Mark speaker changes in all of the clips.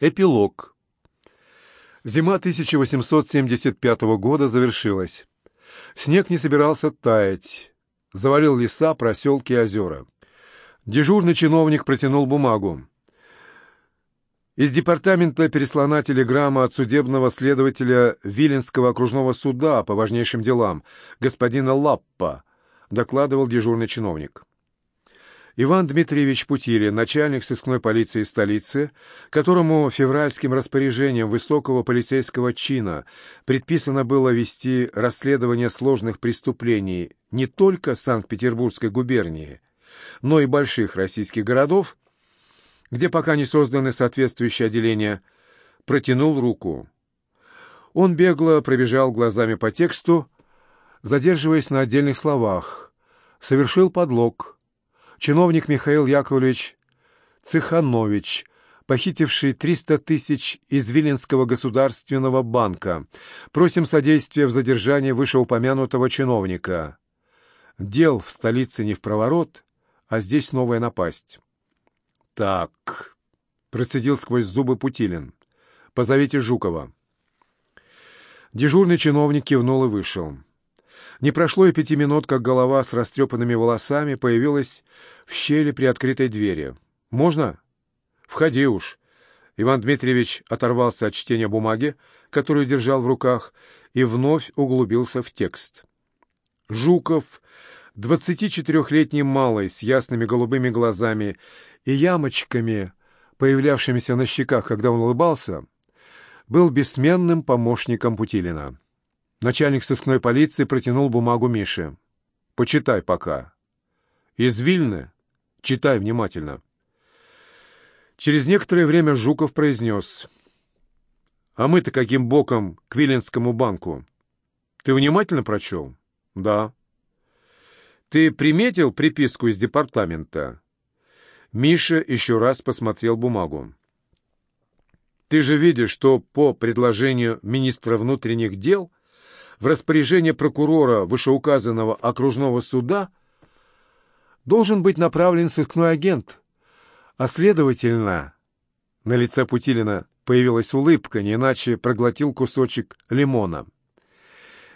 Speaker 1: Эпилог. Зима 1875 года завершилась. Снег не собирался таять. Завалил леса, проселки и озера. Дежурный чиновник протянул бумагу. Из департамента переслана телеграмма от судебного следователя Виленского окружного суда по важнейшим делам, господина Лаппа, докладывал дежурный чиновник. Иван Дмитриевич Путилин, начальник сыскной полиции столицы, которому февральским распоряжением высокого полицейского чина предписано было вести расследование сложных преступлений не только Санкт-Петербургской губернии, но и больших российских городов, где пока не созданы соответствующие отделения, протянул руку. Он бегло пробежал глазами по тексту, задерживаясь на отдельных словах. Совершил подлог. Чиновник Михаил Яковлевич Цеханович, похитивший 300 тысяч из Виленского государственного банка. Просим содействия в задержании вышеупомянутого чиновника. Дел в столице не в проворот, а здесь новая напасть. «Так», — процедил сквозь зубы Путилин, — «позовите Жукова». Дежурный чиновник кивнул и вышел. Не прошло и пяти минут, как голова с растрепанными волосами появилась в щели при открытой двери. «Можно?» «Входи уж». Иван Дмитриевич оторвался от чтения бумаги, которую держал в руках, и вновь углубился в текст. Жуков, 24-летний малый, с ясными голубыми глазами и ямочками, появлявшимися на щеках, когда он улыбался, был бессменным помощником Путилина. Начальник сыскной полиции протянул бумагу Мише. «Почитай пока». «Из Вильны? Читай внимательно». Через некоторое время Жуков произнес. «А мы-то каким боком к Виленскому банку? Ты внимательно прочел?» «Да». «Ты приметил приписку из департамента?» Миша еще раз посмотрел бумагу. «Ты же видишь, что по предложению министра внутренних дел в распоряжение прокурора вышеуказанного окружного суда должен быть направлен сыскной агент, а следовательно...» На лице Путилина появилась улыбка, не иначе проглотил кусочек лимона.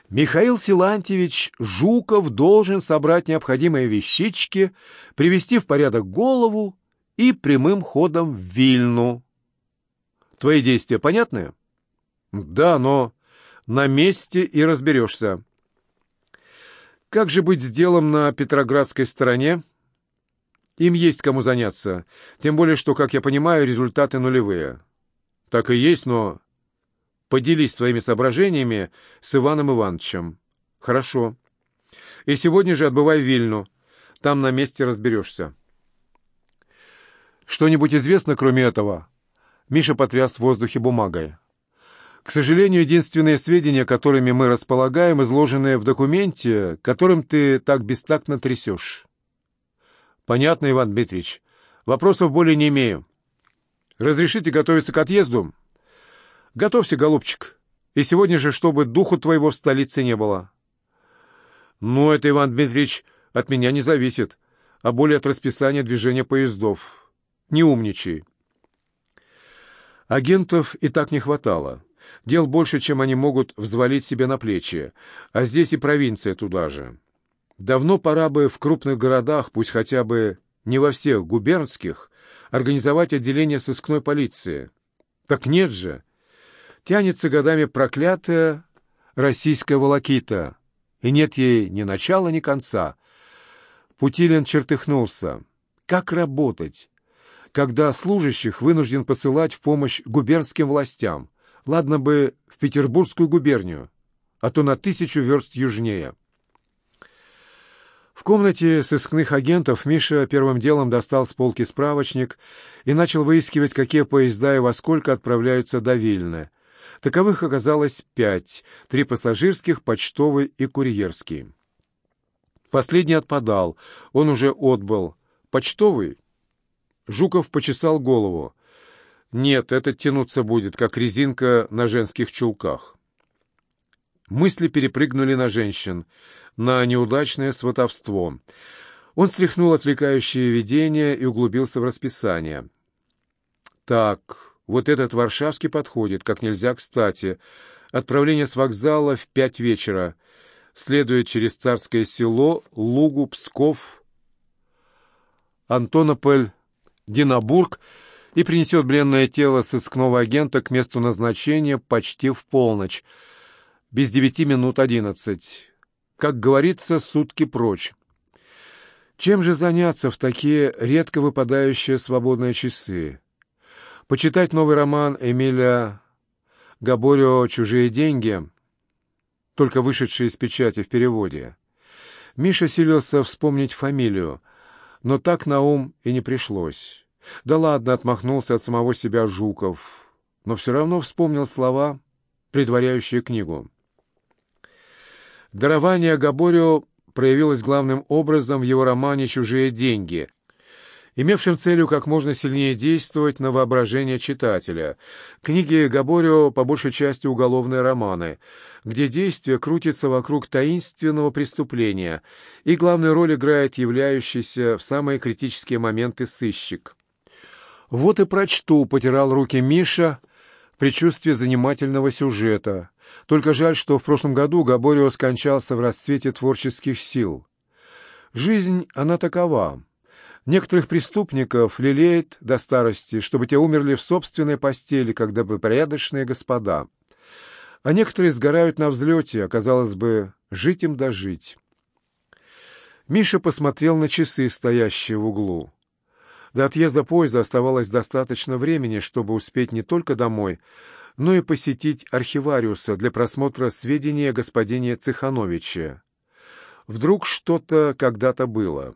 Speaker 1: Михаил Силантьевич Жуков должен собрать необходимые вещички, привести в порядок голову и прямым ходом в Вильну. Твои действия понятны? Да, но на месте и разберешься. Как же быть с делом на Петроградской стороне? Им есть кому заняться, тем более, что, как я понимаю, результаты нулевые. Так и есть, но Поделись своими соображениями с Иваном Ивановичем. Хорошо. И сегодня же отбывай в Вильну. Там на месте разберешься. Что-нибудь известно, кроме этого? Миша потряс в воздухе бумагой. К сожалению, единственные сведения, которыми мы располагаем, изложены в документе, которым ты так бестактно трясешь. Понятно, Иван Дмитриевич. Вопросов более не имею. Разрешите готовиться к отъезду? Готовься, голубчик. И сегодня же, чтобы духу твоего в столице не было. Ну, это, Иван Дмитриевич, от меня не зависит, а более от расписания движения поездов. Не умничай. Агентов и так не хватало. Дел больше, чем они могут взвалить себе на плечи, а здесь и провинция туда же. Давно пора бы в крупных городах, пусть хотя бы не во всех губернских, организовать отделение сыскной полиции. Так нет же тянется годами проклятая российская волокита, и нет ей ни начала, ни конца. Путилин чертыхнулся. Как работать, когда служащих вынужден посылать в помощь губернским властям? Ладно бы в Петербургскую губернию, а то на тысячу верст южнее. В комнате сыскных агентов Миша первым делом достал с полки справочник и начал выискивать, какие поезда и во сколько отправляются до Вильны. Таковых оказалось пять, три пассажирских, почтовый и курьерский. Последний отпадал, он уже отбыл. Почтовый? Жуков почесал голову. Нет, этот тянуться будет, как резинка на женских чулках. Мысли перепрыгнули на женщин, на неудачное сватовство. Он стряхнул отвлекающее видение и углубился в расписание. Так, вот этот варшавский подходит, как нельзя кстати. Отправление с вокзала в пять вечера. Следует через Царское село, Лугу, Псков, Антонополь, Динабург и принесет бленное тело сыскного агента к месту назначения почти в полночь, без девяти минут одиннадцать. Как говорится, сутки прочь. Чем же заняться в такие редко выпадающие свободные часы? Почитать новый роман Эмиля Габорио «Чужие деньги», только вышедший из печати в переводе. Миша силился вспомнить фамилию, но так на ум и не пришлось. Да ладно, отмахнулся от самого себя Жуков, но все равно вспомнил слова, предваряющие книгу. Дарование Габорио проявилось главным образом в его романе «Чужие деньги», имевшим целью как можно сильнее действовать на воображение читателя. Книги Габорио по большей части уголовные романы, где действие крутится вокруг таинственного преступления, и главную роль играет являющийся в самые критические моменты сыщик. «Вот и прочту», — потирал руки Миша, предчувствие занимательного сюжета. Только жаль, что в прошлом году Габорио скончался в расцвете творческих сил. Жизнь, она такова. Некоторых преступников лелеет до старости, чтобы те умерли в собственной постели, когда бы порядочные господа. А некоторые сгорают на взлете, а, казалось бы, жить им дожить. Миша посмотрел на часы, стоящие в углу. До отъезда поезда оставалось достаточно времени, чтобы успеть не только домой, но и посетить архивариуса для просмотра сведений о господине Цехановиче. Вдруг что-то когда-то было.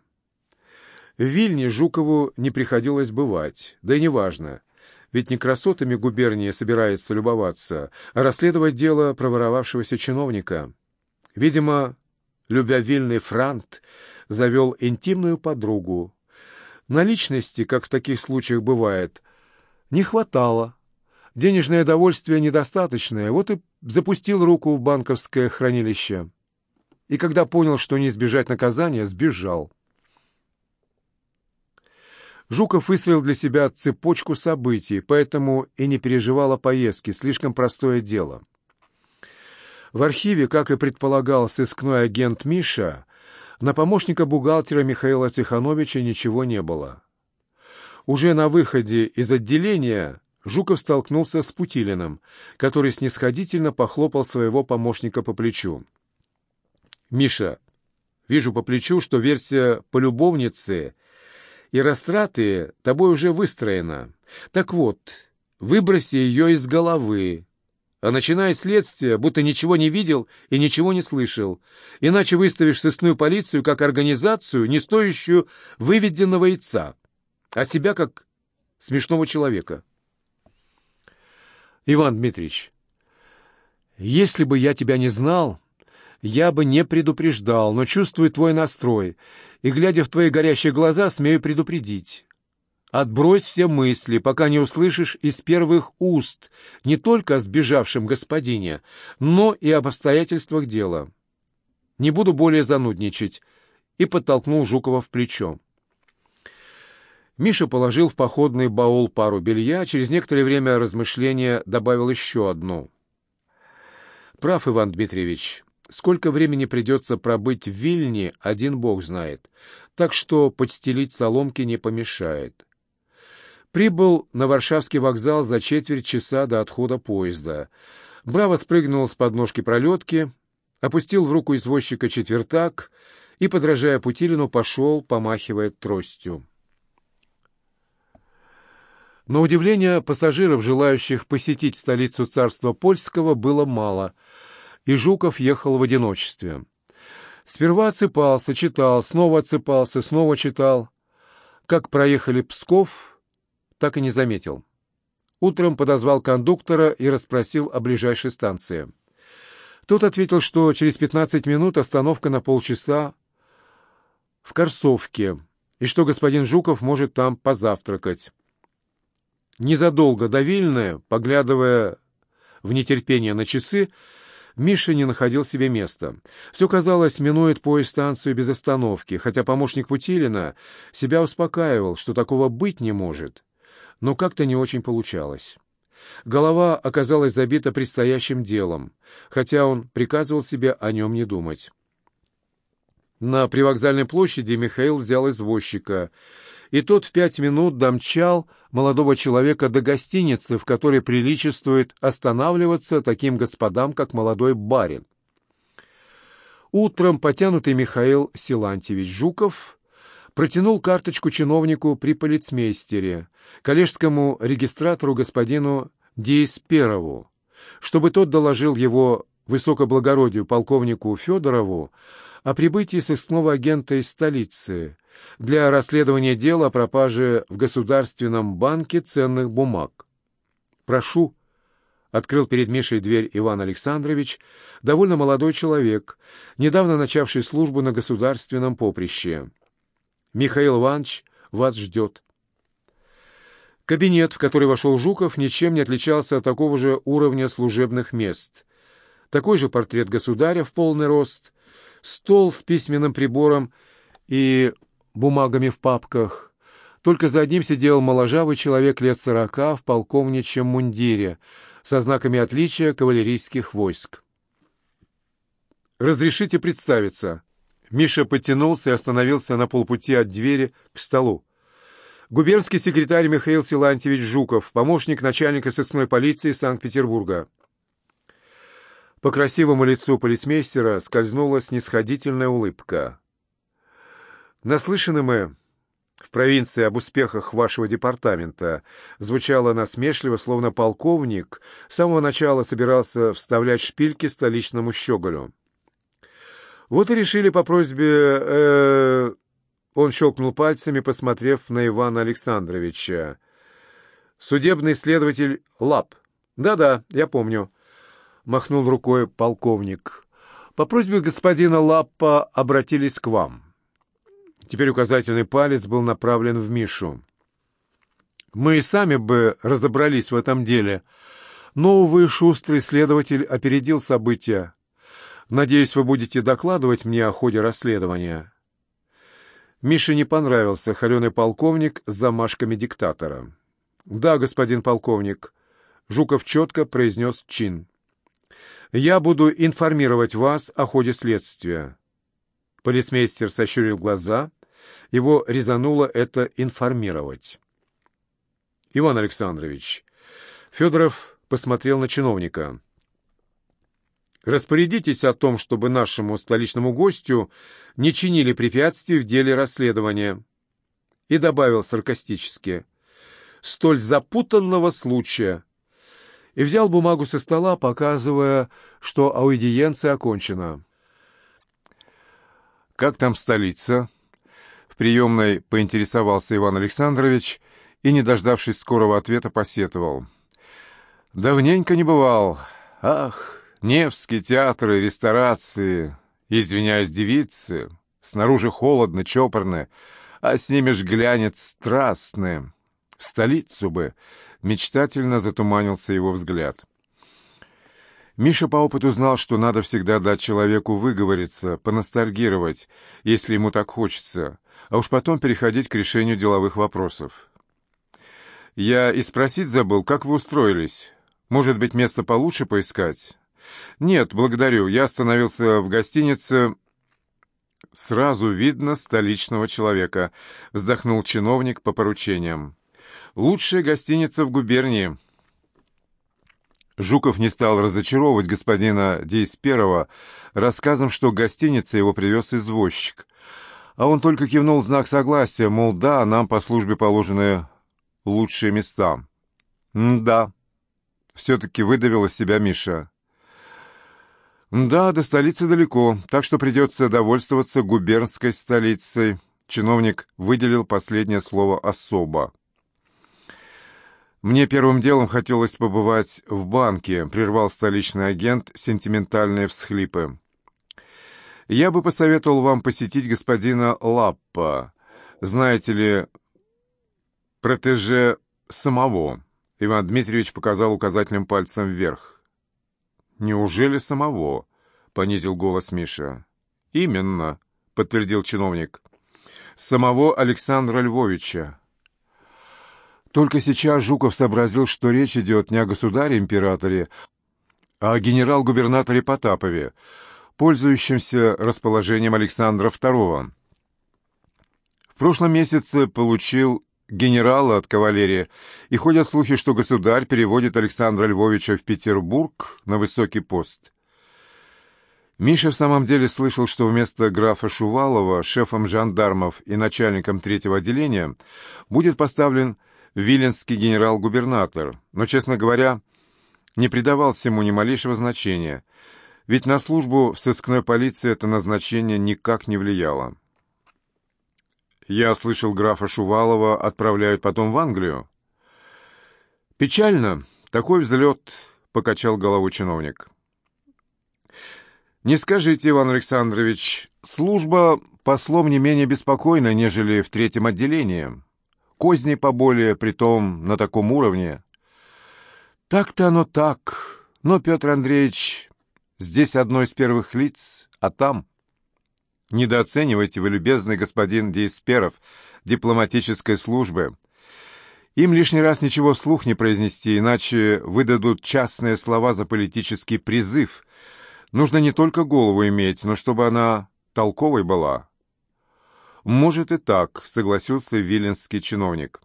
Speaker 1: В Вильне Жукову не приходилось бывать, да и неважно, ведь не красотами губерния собирается любоваться, а расследовать дело проворовавшегося чиновника. Видимо, любя Вильный Франт, завел интимную подругу. Наличности, как в таких случаях бывает, не хватало. Денежное довольствие недостаточное, вот и запустил руку в банковское хранилище. И когда понял, что не избежать наказания, сбежал. Жуков выстроил для себя цепочку событий, поэтому и не переживал о поездке, слишком простое дело. В архиве, как и предполагал сыскной агент Миша, на помощника бухгалтера Михаила Тихановича ничего не было. Уже на выходе из отделения Жуков столкнулся с Путилиным, который снисходительно похлопал своего помощника по плечу. «Миша, вижу по плечу, что версия по любовнице и растраты тобой уже выстроена. Так вот, выброси ее из головы, а начиная следствие, будто ничего не видел и ничего не слышал, иначе выставишь сыскную полицию как организацию, не стоящую выведенного яйца, а себя как смешного человека. Иван Дмитриевич, если бы я тебя не знал, я бы не предупреждал, но чувствую твой настрой, и, глядя в твои горящие глаза, смею предупредить. Отбрось все мысли, пока не услышишь из первых уст не только о сбежавшем господине, но и об обстоятельствах дела. Не буду более занудничать, и подтолкнул Жукова в плечо. Миша положил в походный баул пару белья, через некоторое время размышления добавил еще одну. «Прав, Иван Дмитриевич. Сколько времени придется пробыть в Вильне, один бог знает, так что подстелить соломки не помешает. Прибыл на Варшавский вокзал за четверть часа до отхода поезда. Браво спрыгнул с подножки пролетки, опустил в руку извозчика четвертак и, подражая Путилину, пошел, помахивая тростью. На удивление пассажиров, желающих посетить столицу царства польского, было мало — и Жуков ехал в одиночестве. Сперва отсыпался, читал, снова отсыпался, снова читал. Как проехали Псков, так и не заметил. Утром подозвал кондуктора и расспросил о ближайшей станции. Тот ответил, что через 15 минут остановка на полчаса в Корсовке, и что господин Жуков может там позавтракать. Незадолго до Вильны, поглядывая в нетерпение на часы, Миша не находил себе места. Все казалось, минует поезд станцию без остановки, хотя помощник Путилина себя успокаивал, что такого быть не может. Но как-то не очень получалось. Голова оказалась забита предстоящим делом, хотя он приказывал себе о нем не думать. На привокзальной площади Михаил взял извозчика, и тот в пять минут домчал молодого человека до гостиницы, в которой приличествует останавливаться таким господам, как молодой барин. Утром потянутый Михаил Силантьевич Жуков протянул карточку чиновнику при полицмейстере, коллежскому регистратору господину Диесперову, чтобы тот доложил его высокоблагородию полковнику Федорову о прибытии сыскного агента из столицы для расследования дела о пропаже в Государственном банке ценных бумаг. «Прошу», — открыл перед Мишей дверь Иван Александрович, довольно молодой человек, недавно начавший службу на государственном поприще. Михаил Иванович вас ждет. Кабинет, в который вошел Жуков, ничем не отличался от такого же уровня служебных мест. Такой же портрет государя в полный рост, стол с письменным прибором и бумагами в папках. Только за одним сидел моложавый человек лет сорока в полковничьем мундире со знаками отличия кавалерийских войск. «Разрешите представиться?» Миша подтянулся и остановился на полпути от двери к столу. Губернский секретарь Михаил Силантьевич Жуков, помощник начальника сыскной полиции Санкт-Петербурга. По красивому лицу полицмейстера скользнула снисходительная улыбка. «Наслышаны мы в провинции об успехах вашего департамента», звучало насмешливо, словно полковник с самого начала собирался вставлять шпильки столичному щеголю. Вот и решили по просьбе... Э, он щелкнул пальцами, посмотрев на Ивана Александровича. «Судебный следователь Лап. Да-да, я помню», — махнул рукой полковник. «По просьбе господина Лаппа обратились к вам». Теперь указательный палец был направлен в Мишу. «Мы и сами бы разобрались в этом деле, но, увы, шустрый следователь опередил события. Надеюсь, вы будете докладывать мне о ходе расследования». Мише не понравился холеный полковник с замашками диктатора. «Да, господин полковник», — Жуков четко произнес чин. «Я буду информировать вас о ходе следствия». Полицмейстер сощурил глаза. Его резануло это информировать. «Иван Александрович», Федоров посмотрел на чиновника. Распорядитесь о том, чтобы нашему столичному гостю не чинили препятствий в деле расследования. И добавил саркастически. Столь запутанного случая. И взял бумагу со стола, показывая, что аудиенция окончена. «Как там столица?» В приемной поинтересовался Иван Александрович и, не дождавшись скорого ответа, посетовал. «Давненько не бывал. Ах!» Невский, театры, ресторации, извиняюсь, девицы. Снаружи холодно, чопорно, а с ними ж глянет страстное. В столицу бы. Мечтательно затуманился его взгляд. Миша по опыту знал, что надо всегда дать человеку выговориться, поностальгировать, если ему так хочется, а уж потом переходить к решению деловых вопросов. «Я и спросить забыл, как вы устроились? Может быть, место получше поискать? «Нет, благодарю. Я остановился в гостинице...» «Сразу видно столичного человека», — вздохнул чиновник по поручениям. «Лучшая гостиница в губернии». Жуков не стал разочаровывать господина Дейсперова рассказом, что гостиница его привез извозчик. А он только кивнул знак согласия, мол, да, нам по службе положены лучшие места. «Да», — все-таки выдавил из себя Миша. «Да, до столицы далеко, так что придется довольствоваться губернской столицей». Чиновник выделил последнее слово «особо». «Мне первым делом хотелось побывать в банке», — прервал столичный агент сентиментальные всхлипы. «Я бы посоветовал вам посетить господина Лаппа. Знаете ли, протеже самого». Иван Дмитриевич показал указательным пальцем вверх. «Неужели самого?» — понизил голос Миша. «Именно», — подтвердил чиновник. «Самого Александра Львовича». Только сейчас Жуков сообразил, что речь идет не о государе-императоре, а о генерал-губернаторе Потапове, пользующемся расположением Александра II. В прошлом месяце получил генерала от кавалерии, и ходят слухи, что государь переводит Александра Львовича в Петербург на высокий пост. Миша в самом деле слышал, что вместо графа Шувалова шефом жандармов и начальником третьего отделения будет поставлен виленский генерал-губернатор, но, честно говоря, не придавал всему ни малейшего значения, ведь на службу в сыскной полиции это назначение никак не влияло. Я слышал, графа Шувалова отправляют потом в Англию. Печально. Такой взлет, — покачал головой чиновник. Не скажите, Иван Александрович, служба послом не менее беспокойна, нежели в третьем отделении. Козни поболее, притом на таком уровне. Так-то оно так. Но, Петр Андреевич, здесь одно из первых лиц, а там... Недооценивайте вы, любезный господин Дейсперов, дипломатической службы. Им лишний раз ничего вслух не произнести, иначе выдадут частные слова за политический призыв. Нужно не только голову иметь, но чтобы она толковой была. «Может и так», — согласился виленский чиновник.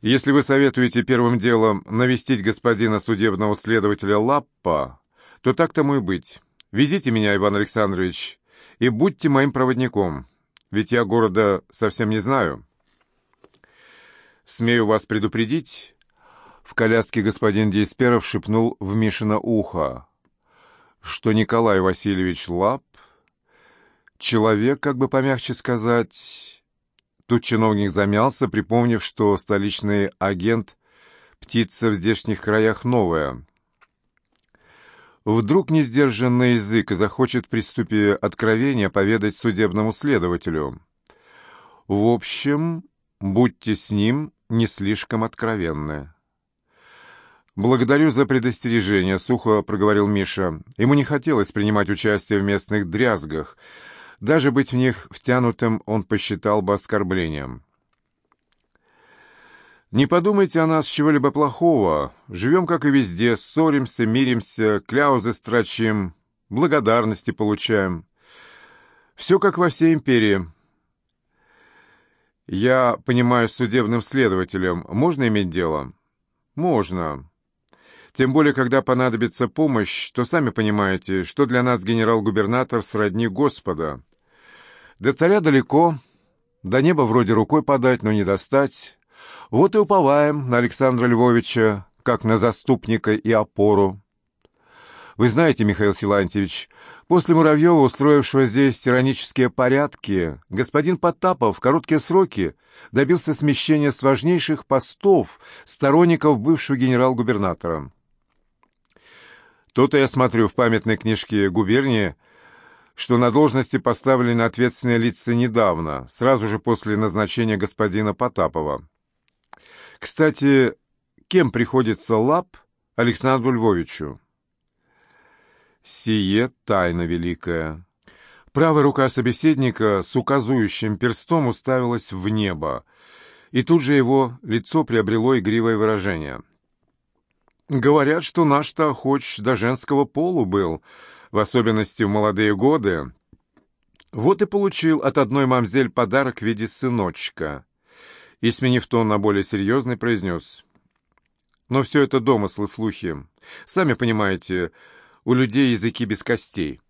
Speaker 1: «Если вы советуете первым делом навестить господина судебного следователя Лаппа, то так тому и быть». Везите меня, Иван Александрович, и будьте моим проводником, ведь я города совсем не знаю. Смею вас предупредить, в коляске господин Дейсперов шепнул в Мишино ухо, что Николай Васильевич Лап, человек, как бы помягче сказать... Тут чиновник замялся, припомнив, что столичный агент — птица в здешних краях новая — Вдруг не сдержан на язык захочет приступе откровения поведать судебному следователю. В общем, будьте с ним не слишком откровенны. «Благодарю за предостережение», — сухо проговорил Миша. Ему не хотелось принимать участие в местных дрязгах. Даже быть в них втянутым он посчитал бы оскорблением. Не подумайте о нас чего-либо плохого. Живем, как и везде, ссоримся, миримся, кляузы строчим, благодарности получаем. Все как во всей империи. Я понимаю, с судебным следователем можно иметь дело? Можно. Тем более, когда понадобится помощь, то сами понимаете, что для нас генерал-губернатор сродни Господа. До царя далеко, до неба вроде рукой подать, но не достать. Вот и уповаем на Александра Львовича, как на заступника и опору. Вы знаете, Михаил Силантьевич, после Муравьева, устроившего здесь тиранические порядки, господин Потапов в короткие сроки добился смещения с важнейших постов сторонников бывшего генерал-губернатора. То-то я смотрю в памятной книжке губернии, что на должности поставлены ответственные лица недавно, сразу же после назначения господина Потапова. Кстати, кем приходится лап Александру Львовичу? Сие тайна великая. Правая рука собеседника с указующим перстом уставилась в небо, и тут же его лицо приобрело игривое выражение. «Говорят, что наш-то охоч до женского полу был, в особенности в молодые годы. Вот и получил от одной мамзель подарок в виде сыночка и, сменив тон на более серьезный, произнес. «Но все это домыслы, слухи. Сами понимаете, у людей языки без костей».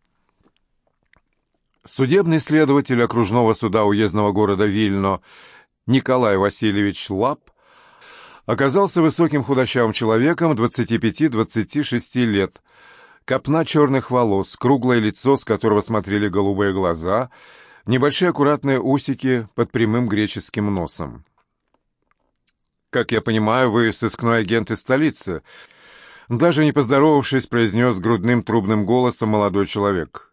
Speaker 1: Судебный следователь окружного суда уездного города Вильно Николай Васильевич Лап оказался высоким худощавым человеком 25-26 лет, копна черных волос, круглое лицо, с которого смотрели голубые глаза, небольшие аккуратные усики под прямым греческим носом. «Как я понимаю, вы сыскной агент из столицы», даже не поздоровавшись, произнес грудным трубным голосом молодой человек.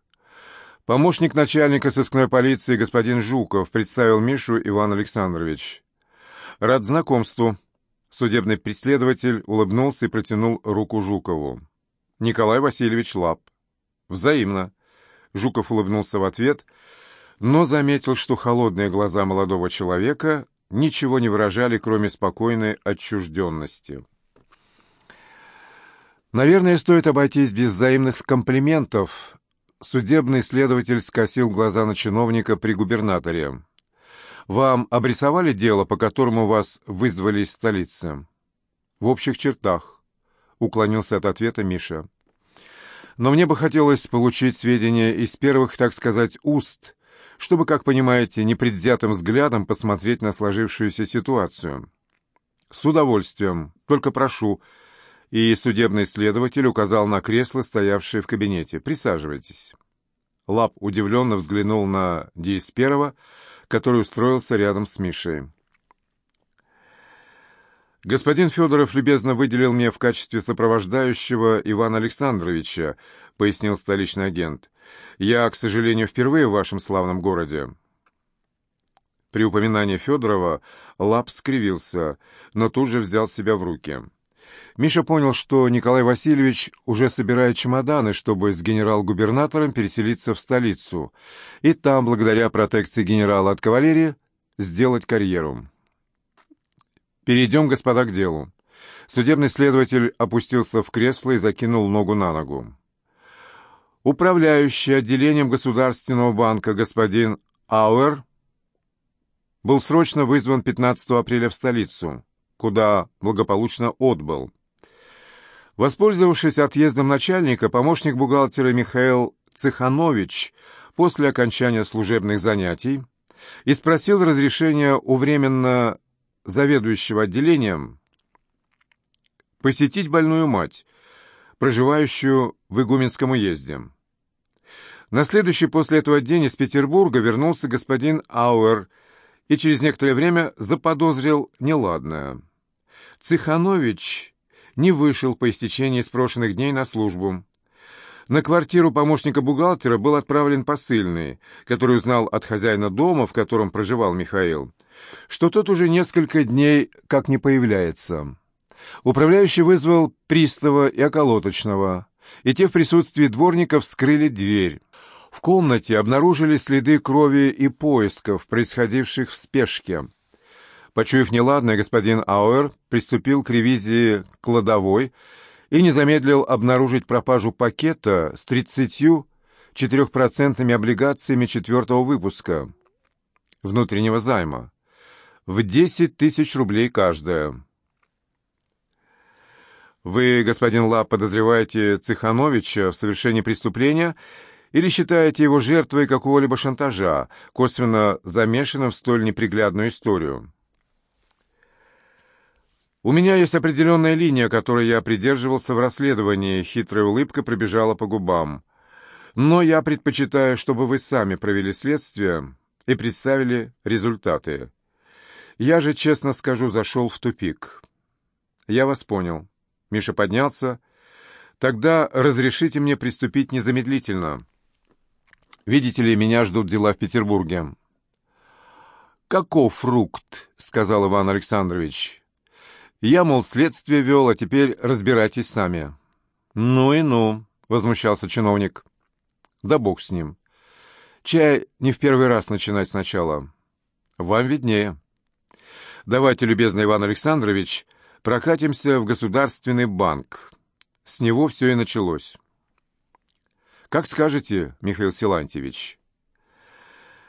Speaker 1: Помощник начальника сыскной полиции господин Жуков представил Мишу Иван Александрович. «Рад знакомству». Судебный преследователь улыбнулся и протянул руку Жукову. «Николай Васильевич Лап». «Взаимно». Жуков улыбнулся в ответ, но заметил, что холодные глаза молодого человека ничего не выражали, кроме спокойной отчужденности. Наверное, стоит обойтись без взаимных комплиментов. Судебный следователь скосил глаза на чиновника при губернаторе. «Вам обрисовали дело, по которому вас вызвали из столицы?» «В общих чертах», — уклонился от ответа Миша. «Но мне бы хотелось получить сведения из первых, так сказать, уст, чтобы, как понимаете, непредвзятым взглядом посмотреть на сложившуюся ситуацию». «С удовольствием. Только прошу», и судебный следователь указал на кресло, стоявшее в кабинете. «Присаживайтесь». Лап удивленно взглянул на Диисперова, который устроился рядом с Мишей. «Господин Федоров любезно выделил мне в качестве сопровождающего Ивана Александровича», — пояснил столичный агент. «Я, к сожалению, впервые в вашем славном городе». При упоминании Федорова Лап скривился, но тут же взял себя в руки. Миша понял, что Николай Васильевич уже собирает чемоданы, чтобы с генерал-губернатором переселиться в столицу, и там, благодаря протекции генерала от кавалерии, сделать карьеру. «Перейдем, господа, к делу». Судебный следователь опустился в кресло и закинул ногу на ногу. Управляющий отделением Государственного банка господин Ауэр был срочно вызван 15 апреля в столицу, куда благополучно отбыл. Воспользовавшись отъездом начальника, помощник бухгалтера Михаил Цеханович после окончания служебных занятий и спросил разрешения у временно заведующего отделением посетить больную мать, проживающую в Игуменском уезде. На следующий после этого день из Петербурга вернулся господин Ауэр и через некоторое время заподозрил неладное. Цеханович не вышел по истечении спрошенных дней на службу. На квартиру помощника бухгалтера был отправлен посыльный, который узнал от хозяина дома, в котором проживал Михаил, что тот уже несколько дней как не появляется. Управляющий вызвал пристава и околоточного, и те в присутствии дворников вскрыли дверь. В комнате обнаружили следы крови и поисков, происходивших в спешке. Почуяв неладное, господин Ауэр приступил к ревизии кладовой и не замедлил обнаружить пропажу пакета с 34% облигациями четвертого выпуска внутреннего займа в 10 тысяч рублей каждая. Вы, господин Лап, подозреваете Цехановича в совершении преступления или считаете его жертвой какого-либо шантажа, косвенно замешанным в столь неприглядную историю? «У меня есть определенная линия, которой я придерживался в расследовании», — хитрая улыбка пробежала по губам. «Но я предпочитаю, чтобы вы сами провели следствие и представили результаты. Я же, честно скажу, зашел в тупик». «Я вас понял». Миша поднялся. «Тогда разрешите мне приступить незамедлительно. Видите ли, меня ждут дела в Петербурге». «Каков фрукт?» — сказал Иван Александрович. Я, мол, следствие вел, а теперь разбирайтесь сами». «Ну и ну», — возмущался чиновник. «Да бог с ним. Чай не в первый раз начинать сначала. Вам виднее. Давайте, любезный Иван Александрович, прокатимся в Государственный банк. С него все и началось». «Как скажете, Михаил Силантьевич».